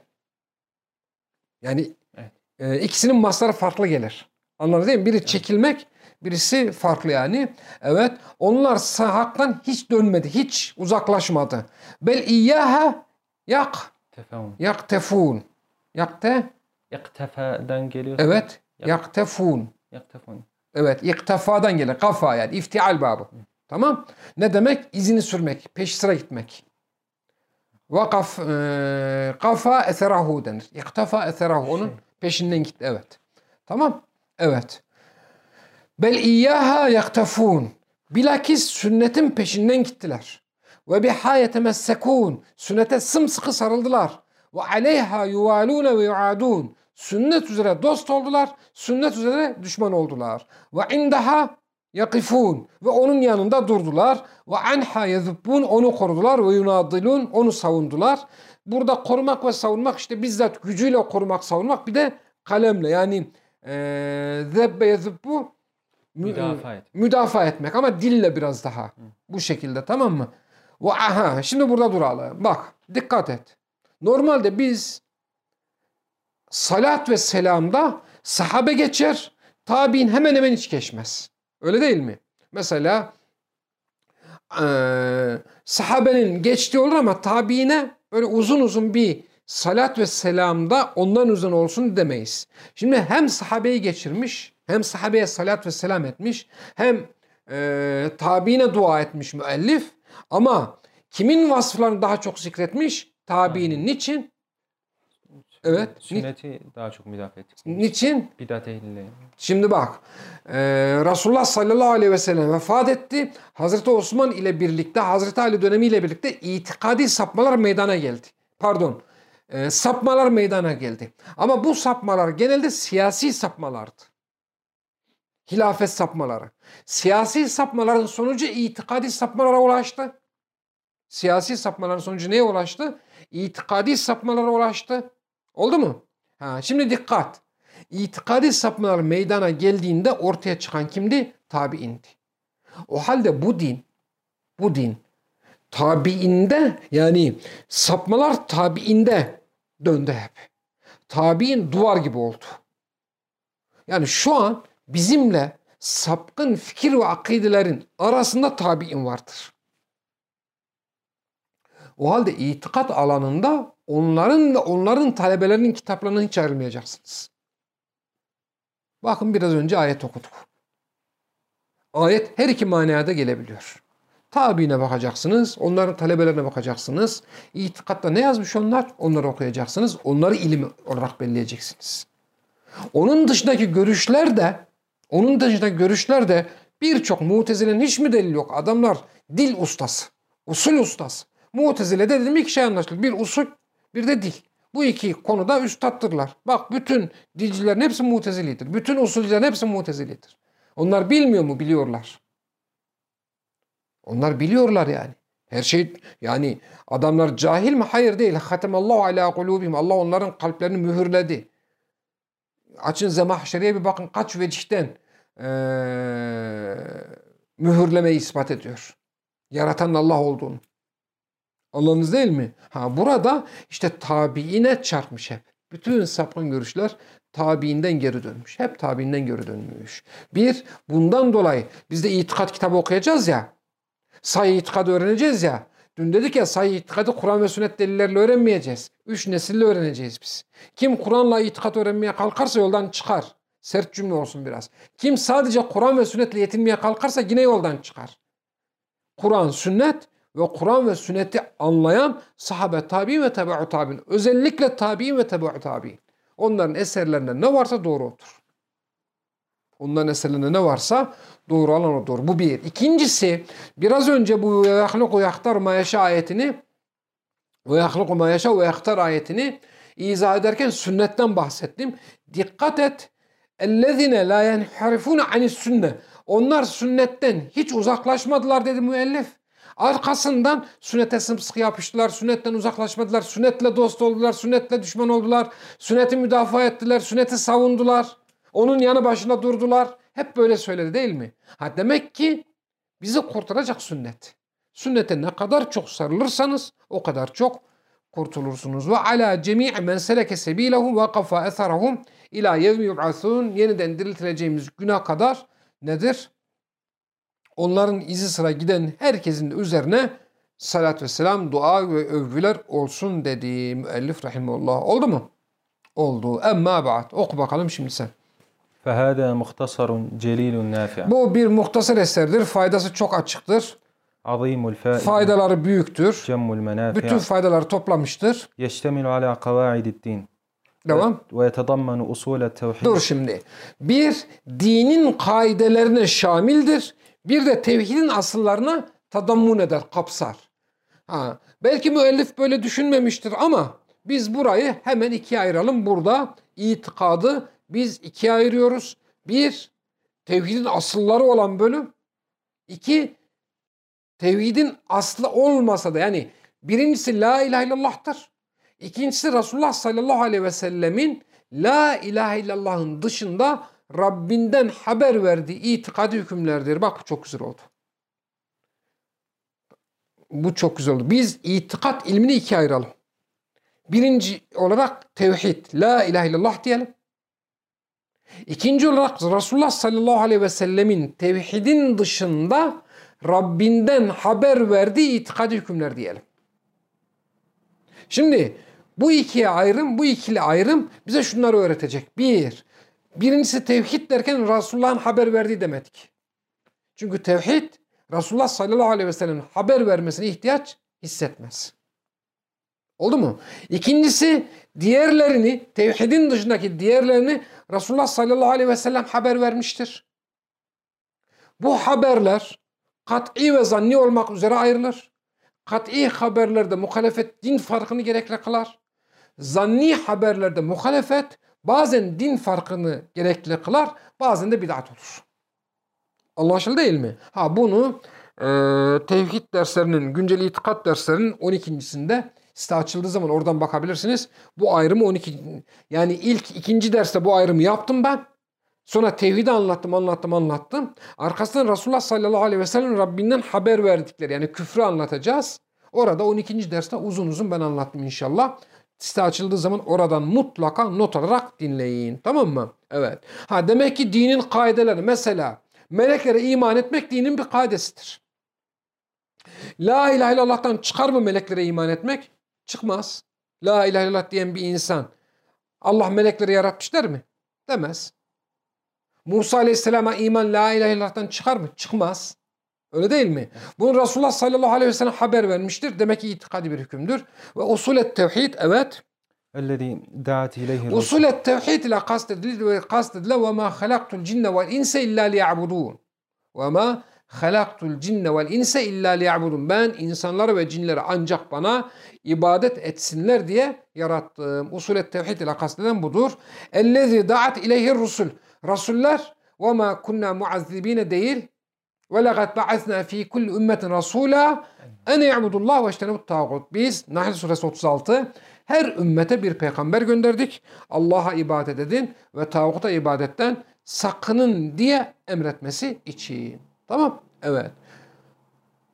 Yani Evet. e, ikisinin masları farklı gelir. Anladın değil mi? Biri çekilmek, birisi farklı yani. Evet. Onlar sa- haktan hiç dönmedi. Hiç uzaklaşmadı. Bel iyyaha yak Tefeun. yaktefun. Yakte Yaktefa'dan geliyor. evet. Yak- Yaktefun. Yaktefun. Evet, iktifadan gelir. Kafa yani. iftial babı. Tamam. Ne demek? İzini sürmek. Peş sıra gitmek. Vakaf, e, kafa eserahu denir. İktifa eserahu. Onun peşinden gitti. Evet. Tamam. Evet. Bel iyyaha yaktafun. Bilakis sünnetin peşinden gittiler. Ve biha yetemessekun. Sünnete sımsıkı sarıldılar. Ve aleyha yuvalune ve yuadun. Sünnet üzere dost oldular. Sünnet üzere düşman oldular. Ve indaha yakifun ve onun yanında durdular ve anha yezubbun onu korudular ve yunadilun onu savundular. Burada korumak ve savunmak işte bizzat gücüyle korumak savunmak bir de kalemle yani eee zebbe yezubbu mü- Müdafaa et. müdafaa etmek ama dille biraz daha. Bu şekilde tamam mı? Ve aha şimdi burada duralım. Bak dikkat et. Normalde biz salat ve selamda sahabe geçer, tabi'in hemen hemen hiç geçmez. Öyle değil mi? Mesela sahabenin geçtiği olur ama tabiine böyle uzun uzun bir salat ve selamda ondan uzun olsun demeyiz. Şimdi hem sahabeyi geçirmiş, hem sahabeye salat ve selam etmiş, hem eee tabiine dua etmiş müellif ama kimin vasıflarını daha çok zikretmiş? Tabiinin. Niçin? Evet. Sünneti daha çok müdafaa ettik. niçin? Bidat ehliyle. Şimdi bak e, Resulullah sallallahu aleyhi ve sellem vefat etti. Hazreti Osman ile birlikte Hazreti Ali dönemiyle birlikte itikadi sapmalar meydana geldi. Pardon e, sapmalar meydana geldi. Ama bu sapmalar genelde siyasi sapmalardı. Hilafet sapmaları. Siyasi sapmaların sonucu itikadi sapmalara ulaştı. Siyasi sapmaların sonucu neye ulaştı? İtikadi sapmalara ulaştı. Oldu mu? Ha, şimdi dikkat. İtikadi sapmalar meydana geldiğinde ortaya çıkan kimdi? Tabiindi. O halde bu din, bu din tabiinde yani sapmalar tabiinde döndü hep. Tabiin duvar gibi oldu. Yani şu an bizimle sapkın fikir ve akidelerin arasında tabiin vardır. O halde itikat alanında onların ve onların talebelerinin kitaplarından hiç ayrılmayacaksınız. Bakın biraz önce ayet okuduk. Ayet her iki manada gelebiliyor. Tabiine bakacaksınız, onların talebelerine bakacaksınız. İtikatta ne yazmış onlar? Onları okuyacaksınız. Onları ilim olarak belleyeceksiniz. Onun dışındaki görüşler de onun dışındaki görüşler de birçok mutezilenin hiç mi delil yok? Adamlar dil ustası, usul ustası. Mutezile'de dedim iki şey anlaşılır. Bir usul, bir de dil. Bu iki konuda üstattırlar. Bak bütün dilcilerin hepsi mutezilidir. Bütün usulcilerin hepsi mutezilidir. Onlar bilmiyor mu? Biliyorlar. Onlar biliyorlar yani. Her şey yani adamlar cahil mi? Hayır değil. Hatemallahu ala kulubihim. Allah onların kalplerini mühürledi. Açın Zemahşeri'ye bir bakın kaç vecihten eee mühürlemeyi ispat ediyor. Yaratan Allah olduğunu. Anladınız değil mi? Ha burada işte tabiine çarpmış hep. Bütün sapkın görüşler tabiinden geri dönmüş. Hep tabiinden geri dönmüş. Bir, bundan dolayı biz de itikat kitabı okuyacağız ya. Sayı itikadı öğreneceğiz ya. Dün dedik ya sayı itikadı Kur'an ve sünnet delillerle öğrenmeyeceğiz. Üç nesille öğreneceğiz biz. Kim Kur'an'la itikat öğrenmeye kalkarsa yoldan çıkar. Sert cümle olsun biraz. Kim sadece Kur'an ve sünnetle yetinmeye kalkarsa yine yoldan çıkar. Kur'an, sünnet ve Kur'an ve sünneti anlayan sahabe tabi'in ve tabi'u tabi'in. Özellikle tabi'in ve tabi'u tabi'in. Onların eserlerinde ne varsa doğru. Onların eserlerinde ne varsa doğru olan o doğru. Bu bir. İkincisi biraz önce bu yahluku yahtar mayaşa ayetini ve yahluku mayaşa ve yahtar ayetini izah ederken sünnetten bahsettim. Dikkat et. Ellezine la yenharifune anis sünne. Onlar sünnetten hiç uzaklaşmadılar dedi müellif. Arkasından sünnete sımsıkı yapıştılar, sünnetten uzaklaşmadılar, sünnetle dost oldular, sünnetle düşman oldular, sünneti müdafaa ettiler, sünneti savundular, onun yanı başında durdular. Hep böyle söyledi değil mi? Ha demek ki bizi kurtaracak sünnet. Sünnete ne kadar çok sarılırsanız o kadar çok kurtulursunuz. Ve ala cemii men seleke sebilehum ve kafa etherahum ila yevmi yub'asun yeniden diriltileceğimiz güne kadar nedir? Onların izi sıra giden herkesin de üzerine salat ve selam, dua ve övgüler olsun dedi müellif rahimullah. Oldu mu? Oldu. Emma ba'd. Oku bakalım şimdi sen. فهذا مختصر جليل نافع Bu bir muhtasar eserdir. Faydası çok açıktır. عظيم الفائدة Faydaları büyüktür. جم Bütün المنافع faydaları toplamıştır. يشتمل على قواعد الدين Devam. ويتضمن أصول التوحيد Dur şimdi. Bir, dinin kaidelerine şamildir. Bir de tevhidin asıllarına tadammun eder, kapsar. Ha, belki müellif böyle düşünmemiştir ama biz burayı hemen ikiye ayıralım. Burada itikadı biz ikiye ayırıyoruz. Bir, tevhidin asılları olan bölüm. İki, tevhidin aslı olmasa da yani birincisi la ilahe illallah'tır. İkincisi Resulullah sallallahu aleyhi ve sellemin la ilahe illallah'ın dışında Rabbinden haber verdiği itikadi hükümlerdir. Bak bu çok güzel oldu. Bu çok güzel oldu. Biz itikat ilmini ikiye ayıralım. Birinci olarak tevhid, la ilahe illallah diyelim. İkinci olarak Resulullah sallallahu aleyhi ve sellemin tevhidin dışında Rabbinden haber verdiği itikadi hükümler diyelim. Şimdi bu ikiye ayrım, bu ikili ayrım bize şunları öğretecek. Bir, birincisi tevhid derken Resulullah'ın haber verdiği demedik. Çünkü tevhid Resulullah sallallahu aleyhi ve sellem'in haber vermesine ihtiyaç hissetmez. Oldu mu? İkincisi diğerlerini, tevhidin dışındaki diğerlerini Resulullah sallallahu aleyhi ve sellem haber vermiştir. Bu haberler kat'i ve zanni olmak üzere ayrılır. Kat'i haberlerde muhalefet din farkını gerekli kılar. Zanni haberlerde muhalefet bazen din farkını gerekli kılar, bazen de bid'at olur. Anlaşıldı değil mi? Ha bunu e, tevhid derslerinin, güncel itikat derslerinin 12.sinde site açıldığı zaman oradan bakabilirsiniz. Bu ayrımı 12 yani ilk ikinci derste bu ayrımı yaptım ben. Sonra tevhidi anlattım, anlattım, anlattım. Arkasından Resulullah sallallahu aleyhi ve sellem Rabbinden haber verdikleri yani küfrü anlatacağız. Orada 12. derste uzun uzun ben anlattım inşallah. Site açıldığı zaman oradan mutlaka not alarak dinleyin. Tamam mı? Evet. Ha demek ki dinin kaideleri mesela meleklere iman etmek dinin bir kaidesidir. La ilahe illallah'tan çıkar mı meleklere iman etmek? Çıkmaz. La ilahe illallah diyen bir insan Allah melekleri yaratmış der mi? Demez. Musa aleyhisselama iman la ilahe illallah'tan çıkar mı? Çıkmaz. Öyle değil mi? Bunu Resulullah sallallahu aleyhi ve sellem haber vermiştir. Demek ki itikadi bir hükümdür. Ve usulet tevhid evet. Usulet tevhid ile kastedilir ve kastedilir ve ma halaktul cinne vel inse illa liya'budun. Ve ma halaktul cinne vel inse illa liya'budun. Ben insanları ve cinleri ancak bana ibadet etsinler diye yarattım. Usulet tevhid ile kasteden budur. Ellezî da'at ileyhi rusul. Rasuller ve ma kunna muazzibine değil Ve legat ba'athna fi kulli ümmetin rasula en ya'budullah ve iştenebut tağut. Biz Nahl suresi 36 her ümmete bir peygamber gönderdik. Allah'a ibadet edin ve tağuta ibadetten sakının diye emretmesi için. Tamam? Evet.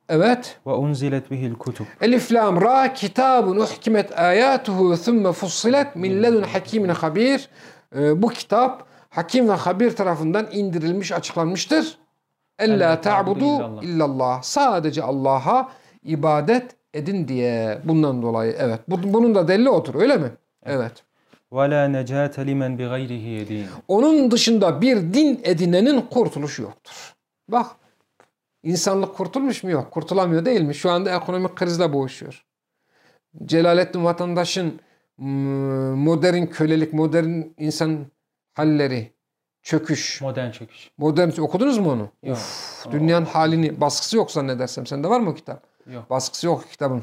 Evet. وَاُنْزِلَتْ بِهِ الْكُتُبِ Elif lam ra kitabun uhkimet ayatuhu thumme fussilet min ledun hakimin habir. Ee, bu kitap hakim ve habir tarafından indirilmiş, açıklanmıştır. Ella Ella ta'budu ta'budu illallah. illallah. Sadece Allah'a ibadet edin diye. Bundan dolayı evet. Bu- Bunun da delili odur öyle mi? Evet. وَلَا نَجَاتَ لِمَنْ بِغَيْرِهِ يَد۪ينَ Onun dışında bir din edinenin kurtuluşu yoktur. Bak insanlık kurtulmuş mu? Yok. Kurtulamıyor değil mi? Şu anda ekonomik krizle boğuşuyor. Celalettin Vatandaş'ın mm, modern kölelik, modern insan halleri, çöküş, Modern çöküş. modern okudunuz mu onu? Yok. Uf, dünyanın halini baskısı yok zannedersem. Sende var mı o kitap? Yok. Baskısı yok kitabın.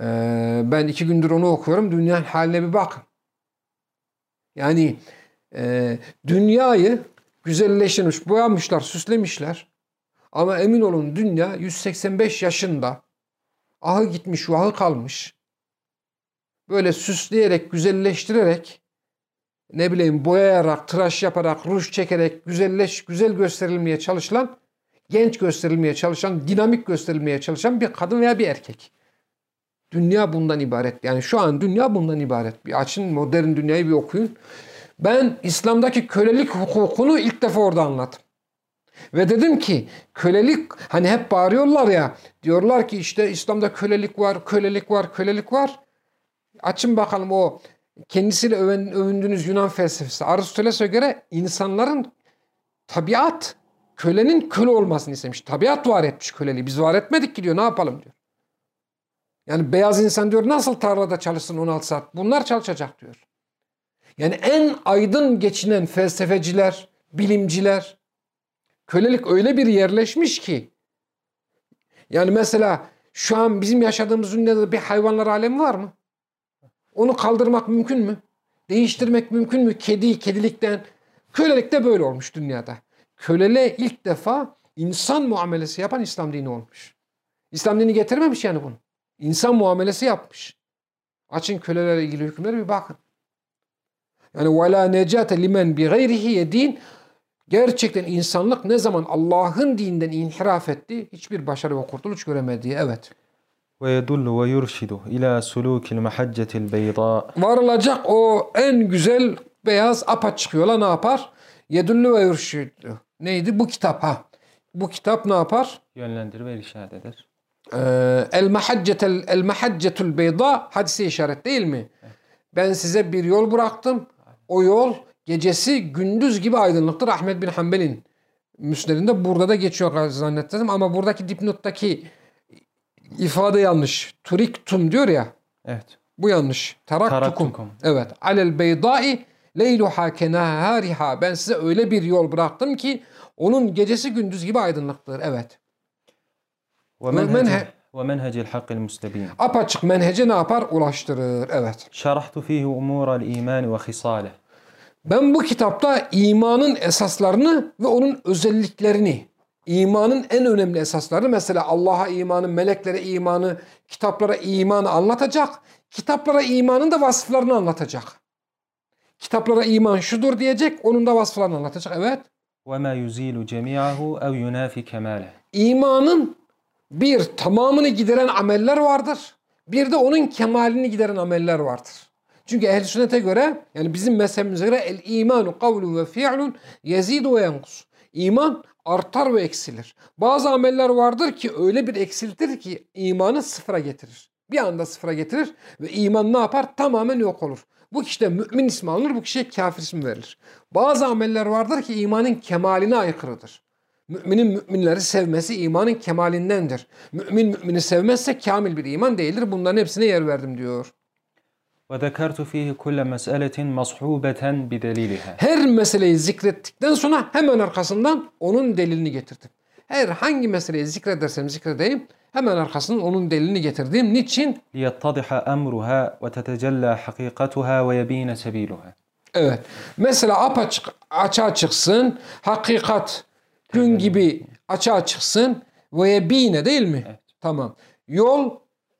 Ee, ben iki gündür onu okuyorum. Dünyanın haline bir bakın. Yani e, dünyayı güzelleştirmiş, boyamışlar, süslemişler. Ama emin olun dünya 185 yaşında. Ahı gitmiş, vahı kalmış. Böyle süsleyerek, güzelleştirerek, ne bileyim boyayarak, tıraş yaparak, ruj çekerek, güzelleş, güzel gösterilmeye çalışılan, genç gösterilmeye çalışan, dinamik gösterilmeye çalışan bir kadın veya bir erkek. Dünya bundan ibaret. Yani şu an dünya bundan ibaret. Bir açın modern dünyayı bir okuyun. Ben İslam'daki kölelik hukukunu ilk defa orada anlattım. Ve dedim ki kölelik hani hep bağırıyorlar ya diyorlar ki işte İslam'da kölelik var, kölelik var, kölelik var. Açın bakalım o kendisiyle öven, övündüğünüz Yunan felsefesi. Aristoteles'e göre insanların tabiat kölenin köle olmasını istemiş. Tabiat var etmiş köleliği. Biz var etmedik ki diyor ne yapalım diyor. Yani beyaz insan diyor nasıl tarlada çalışsın 16 saat? Bunlar çalışacak diyor. Yani en aydın geçinen felsefeciler, bilimciler kölelik öyle bir yerleşmiş ki yani mesela şu an bizim yaşadığımız dünyada bir hayvanlar alemi var mı? Onu kaldırmak mümkün mü? Değiştirmek mümkün mü? Kedi, kedilikten. Kölelik de böyle olmuş dünyada. kölele ilk defa insan muamelesi yapan İslam dini olmuş. İslam dini getirmemiş yani bunu. İnsan muamelesi yapmış. Açın kölelerle ilgili hükümleri bir bakın. Yani وَلَا نَجَاتَ لِمَنْ بِغَيْرِهِ din Gerçekten insanlık ne zaman Allah'ın dininden inhiraf etti, hiçbir başarı ve kurtuluş göremedi. Evet. ويدل ويرشد إلى سلوك المحجة البيضاء Varılacak o en güzel beyaz apaçık yola ne yapar? Yedüllü ve yürşüdü. Neydi? Bu kitap ha. Bu kitap ne yapar? yönlendir ve irşad eder. Ee, el mahaccetel el mahaccetul beyda hadise işaret değil mi? Ben size bir yol bıraktım. O yol gecesi gündüz gibi aydınlıktır. Ahmet bin Hanbel'in müsnedinde burada da geçiyor zannettim ama buradaki dipnottaki ifade yanlış. Turiktum diyor ya. Evet. Bu yanlış. Taraktukum. Taraktukum. Evet. Alel beydai leyluha kenahariha. Ben size öyle bir yol bıraktım ki onun gecesi gündüz gibi aydınlıktır. Evet. Ve menhece ve menhecil hakkil müstebin. Apaçık menhece ne yapar? Ulaştırır. Evet. Şerahtu fihi umural iman ve hisale. Ben bu kitapta imanın esaslarını ve onun özelliklerini imanın en önemli esaslarını mesela Allah'a imanı, meleklere imanı, kitaplara imanı anlatacak. Kitaplara imanın da vasıflarını anlatacak. Kitaplara iman şudur diyecek, onun da vasıflarını anlatacak. Evet. وما يزيل جميعه أو ينافي كماله İmanın bir tamamını gideren ameller vardır. Bir de onun kemalini gideren ameller vardır. Çünkü ehl sünnete göre yani bizim mezhebimize göre el imanu kavlun ve fi'lun yezidu ve yankus. İman artar ve eksilir. Bazı ameller vardır ki öyle bir eksiltir ki imanı sıfıra getirir. Bir anda sıfıra getirir ve iman ne yapar? Tamamen yok olur. Bu kişide mümin ismi alınır, bu kişiye kafir ismi verilir. Bazı ameller vardır ki imanın kemaline aykırıdır. Müminin müminleri sevmesi imanın kemalindendir. Mümin mümini sevmezse kamil bir iman değildir. Bunların hepsine yer verdim diyor. Ve zekertu fihi kulle mes'eletin mashubeten. Her meseleyi zikrettikten sonra hemen arkasından onun delilini getirdim. Her hangi meseleyi zikredersem zikredeyim hemen arkasından onun delilini getirdim. Niçin? Liyattadiha emruha ve tetecella hakikatuha ve yebine sebiluha. Evet. Mesela apaçık açığa çıksın. Hakikat gün gibi açığa çıksın. Ve yebine değil mi? Evet. Tamam. Yol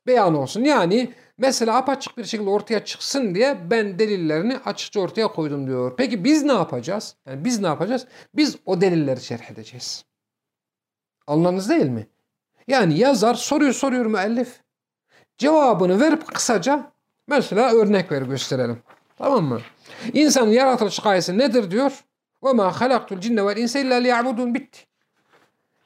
beyan olsun. Yani mesela apaçık bir şekilde ortaya çıksın diye ben delillerini açıkça ortaya koydum diyor. Peki biz ne yapacağız? Yani biz ne yapacağız? Biz o delilleri şerh edeceğiz. Anladınız değil mi? Yani yazar soruyor soruyor müellif. Cevabını verip kısaca mesela örnek ver gösterelim. Tamam mı? İnsanın yaratılış gayesi nedir diyor? وَمَا خَلَقْتُ الْجِنَّ وَالْاِنْسَ اِلَّا لِيَعْبُدُونَ Bitti.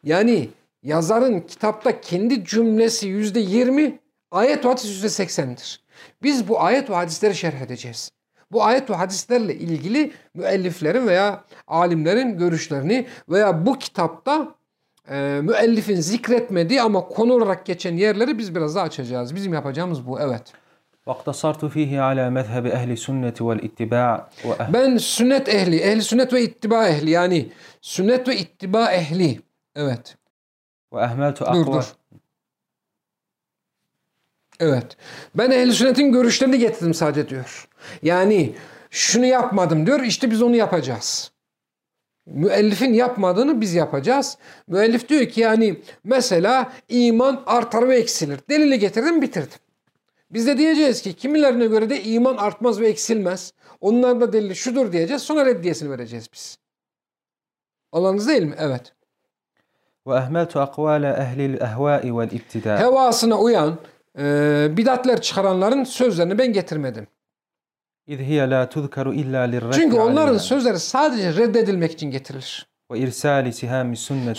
Yani yazarın kitapta kendi cümlesi yüzde yirmi, ayet ve hadis yüzde seksendir. Biz bu ayet ve hadisleri şerh edeceğiz. Bu ayet ve hadislerle ilgili müelliflerin veya alimlerin görüşlerini veya bu kitapta e, müellifin zikretmediği ama konu olarak geçen yerleri biz biraz daha açacağız. Bizim yapacağımız bu. Evet. واقتصرت فيه على مذهب أهل السنة والاتباع وأهل Ben sünnet ehli, ehli sünnet ve ittiba ehli yani sünnet ve ittiba ehli. Evet. وأهملت Dur أقوى dur. Evet. Ben ehl sünnetin görüşlerini getirdim sadece diyor. Yani şunu yapmadım diyor işte biz onu yapacağız. Müellifin yapmadığını biz yapacağız. Müellif diyor ki yani mesela iman artar ve eksilir. Delili getirdim bitirdim. Biz de diyeceğiz ki kimilerine göre de iman artmaz ve eksilmez. Onlar da delili şudur diyeceğiz. Sonra reddiyesini vereceğiz biz. Allah'ınız değil mi? Evet. Ve ehmeltu akvale ehlil ehvai vel iptida. Hevasına uyan e, bidatler çıkaranların sözlerini ben getirmedim. Çünkü onların sözleri sadece reddedilmek için getirilir.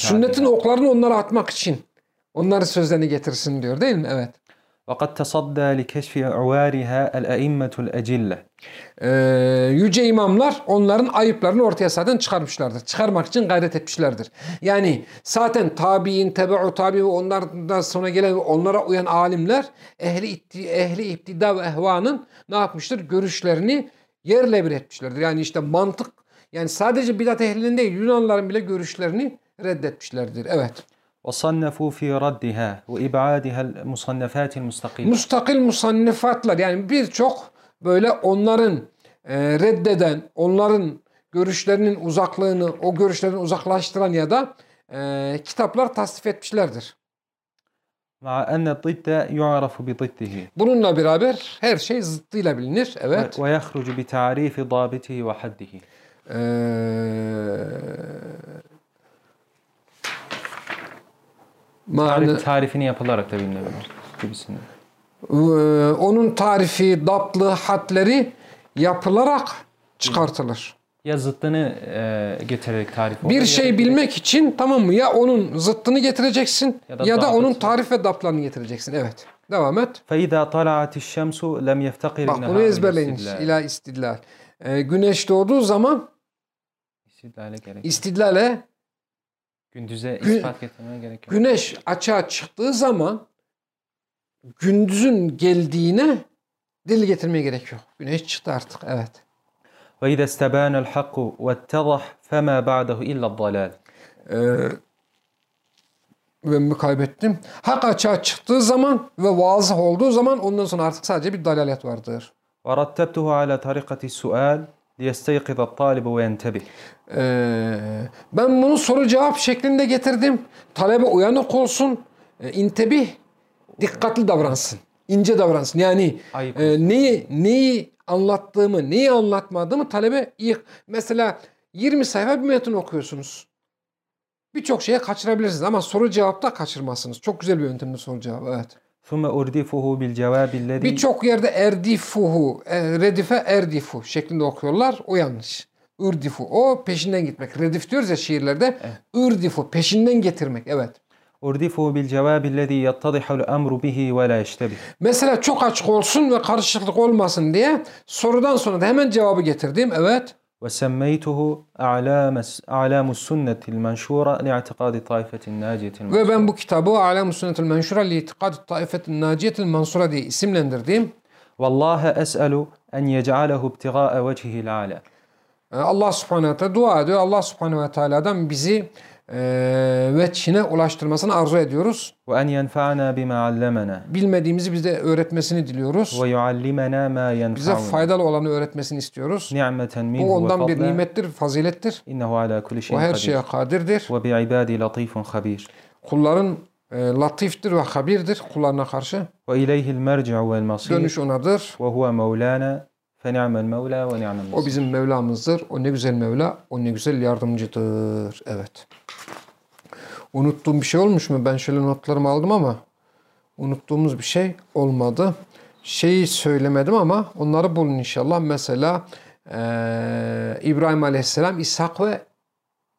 Sünnetin oklarını onlara atmak için onların sözlerini getirsin diyor değil mi? Evet. وقد تصدى لكشف عوارها الأئمة الأجلة Ee, yüce imamlar onların ayıplarını ortaya zaten çıkarmışlardır. Çıkarmak için gayret etmişlerdir. Yani zaten tabi'in, tebe'u tabi ve onlardan sonra gelen ve onlara uyan alimler ehli, itti- ehli iptida ve ehvanın ne yapmıştır? Görüşlerini yerle bir etmişlerdir. Yani işte mantık yani sadece bidat ehlinin değil Yunanların bile görüşlerini reddetmişlerdir. Evet. وصنفوا في ردها وإبعادها المصنفات المستقلة Mustakil musannifatlar yani birçok böyle onların e, reddeden, onların görüşlerinin uzaklığını, o görüşlerini uzaklaştıran ya da e, kitaplar tasnif etmişlerdir. مع أن الضد يعرف بضده Bununla beraber her şey zıttıyla bilinir. Evet. ويخرج بتعريف ضابطه وحده Ee, Tarif, tarifini yapılarak da bilinebilir gibisinden. Ee, onun tarifi, daplı, hatleri yapılarak çıkartılır. Ya zıttını e, getirerek tarif olur Bir ya da şey direkt- bilmek için tamam mı? Ya onun zıttını getireceksin Ya ya da da, onun dapıtını. tarif ve daplarını getireceksin. Evet. Devam et. فإذا طلعت الشمس لم يفتقر Bak النهار bunu إلى ezberleyin. استدلال. İla istidlal. Ee, güneş doğduğu zaman İstidlale gerek. yok. istidlale Gündüze ispat getirmeye gerek yok. Güneş açığa çıktığı zaman gündüzün geldiğine dil getirmeye gerek yok. Güneş çıktı artık evet. Ve izâ istebanel hakku vettezah femâ ba'dehu illa dalal. Ee, ben mi kaybettim? Hak açığa çıktığı zaman ve vazih olduğu zaman ondan sonra artık sadece bir dalalet vardır. Ve rattabtuhu ala tarikati sual ليستيقظ الطالب وينتبه Ee, ben bunu soru cevap şeklinde getirdim. Talebe uyanık olsun, e, intebih, dikkatli davransın, ince davransın. Yani Ayık e, neyi neyi anlattığımı, neyi anlatmadığımı talebe iyi. Mesela 20 sayfa bir metin okuyorsunuz. Birçok şeye kaçırabilirsiniz ama soru cevapta kaçırmazsınız. Çok güzel bir yöntemdir soru cevap. Evet. ثم أردفه بالجواب الذي Birçok yerde erdifuhu, e, redife erdifu şeklinde okuyorlar. O yanlış. Ürdifu. O peşinden gitmek. Redif diyoruz ya şiirlerde. Ürdifu. Peşinden getirmek. Evet. أردفه بالجواب الذي يتضح الأمر به ولا يشتبه Mesela çok açık olsun ve karışıklık olmasın diye sorudan sonra da hemen cevabı getirdim. Evet. وسميته أعلام أعلام السنة المنشورة لاعتقاد طائفة الناجية المنصورة. وبن بو كتابو أعلام السنة المنشورة لاعتقاد الطائفة الناجية المنصورة دي اسم والله أسأل أن يجعله ابتغاء وجهه العالي. أه، الله سبحانه وتعالى دعاء الله سبحانه وتعالى دم بزي Ee, ve Çin'e ulaştırmasını arzu ediyoruz. Ve en yenfa'na bima allamana. Bilmediğimizi bize öğretmesini diliyoruz. Ve yuallimana ma yenfa'un. Bize faydalı olanı öğretmesini istiyoruz. Ni'meten minhu Bu ondan bir nimettir, fazilettir. İnnehu ala kulli şeyin kadir. O her şeye kadirdir. Ve bi ibadi latifun habir. Kulların e, latiftir ve habirdir kullarına karşı. Ve ileyhil merci'u vel masir. Dönüş onadır. Ve huve mevlana فنعم المولى ونعم O النصير bizim Mevlamızdır. O ne güzel Mevla, o ne güzel yardımcıdır. Evet. Unuttuğum bir şey olmuş mu? Ben şöyle notlarımı aldım ama unuttuğumuz bir şey olmadı. Şeyi söylemedim ama onları bulun inşallah. Mesela eee, İbrahim Aleyhisselam, İshak ve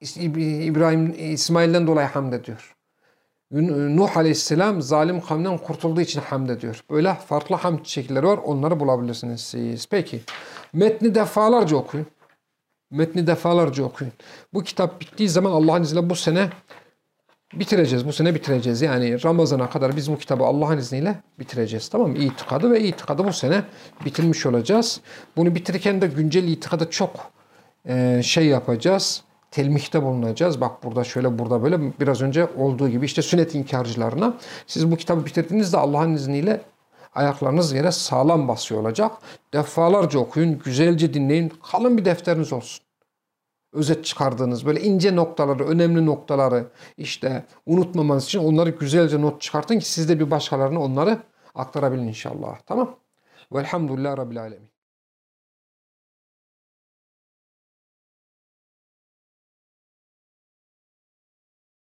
İs- İb- İbrahim İsmail'den dolayı hamd ediyor. Nuh Aleyhisselam zalim kavminden kurtulduğu için hamd ediyor. Böyle farklı hamd şekilleri var. Onları bulabilirsiniz siz. Peki. Metni defalarca okuyun. Metni defalarca okuyun. Bu kitap bittiği zaman Allah'ın izniyle bu sene bitireceğiz. Bu sene bitireceğiz. Yani Ramazan'a kadar biz bu kitabı Allah'ın izniyle bitireceğiz. Tamam mı? İtikadı ve itikadı bu sene bitirmiş olacağız. Bunu bitirirken de güncel itikadı çok e, şey yapacağız. Telmihte bulunacağız. Bak burada şöyle burada böyle biraz önce olduğu gibi işte sünnet inkarcılarına. Siz bu kitabı bitirdiğinizde Allah'ın izniyle ayaklarınız yere sağlam basıyor olacak. Defalarca okuyun, güzelce dinleyin. Kalın bir defteriniz olsun özet çıkardığınız böyle ince noktaları, önemli noktaları işte unutmamanız için onları güzelce not çıkartın ki siz de bir başkalarına onları aktarabilin inşallah. Tamam? Velhamdülillah Rabbil Alemin.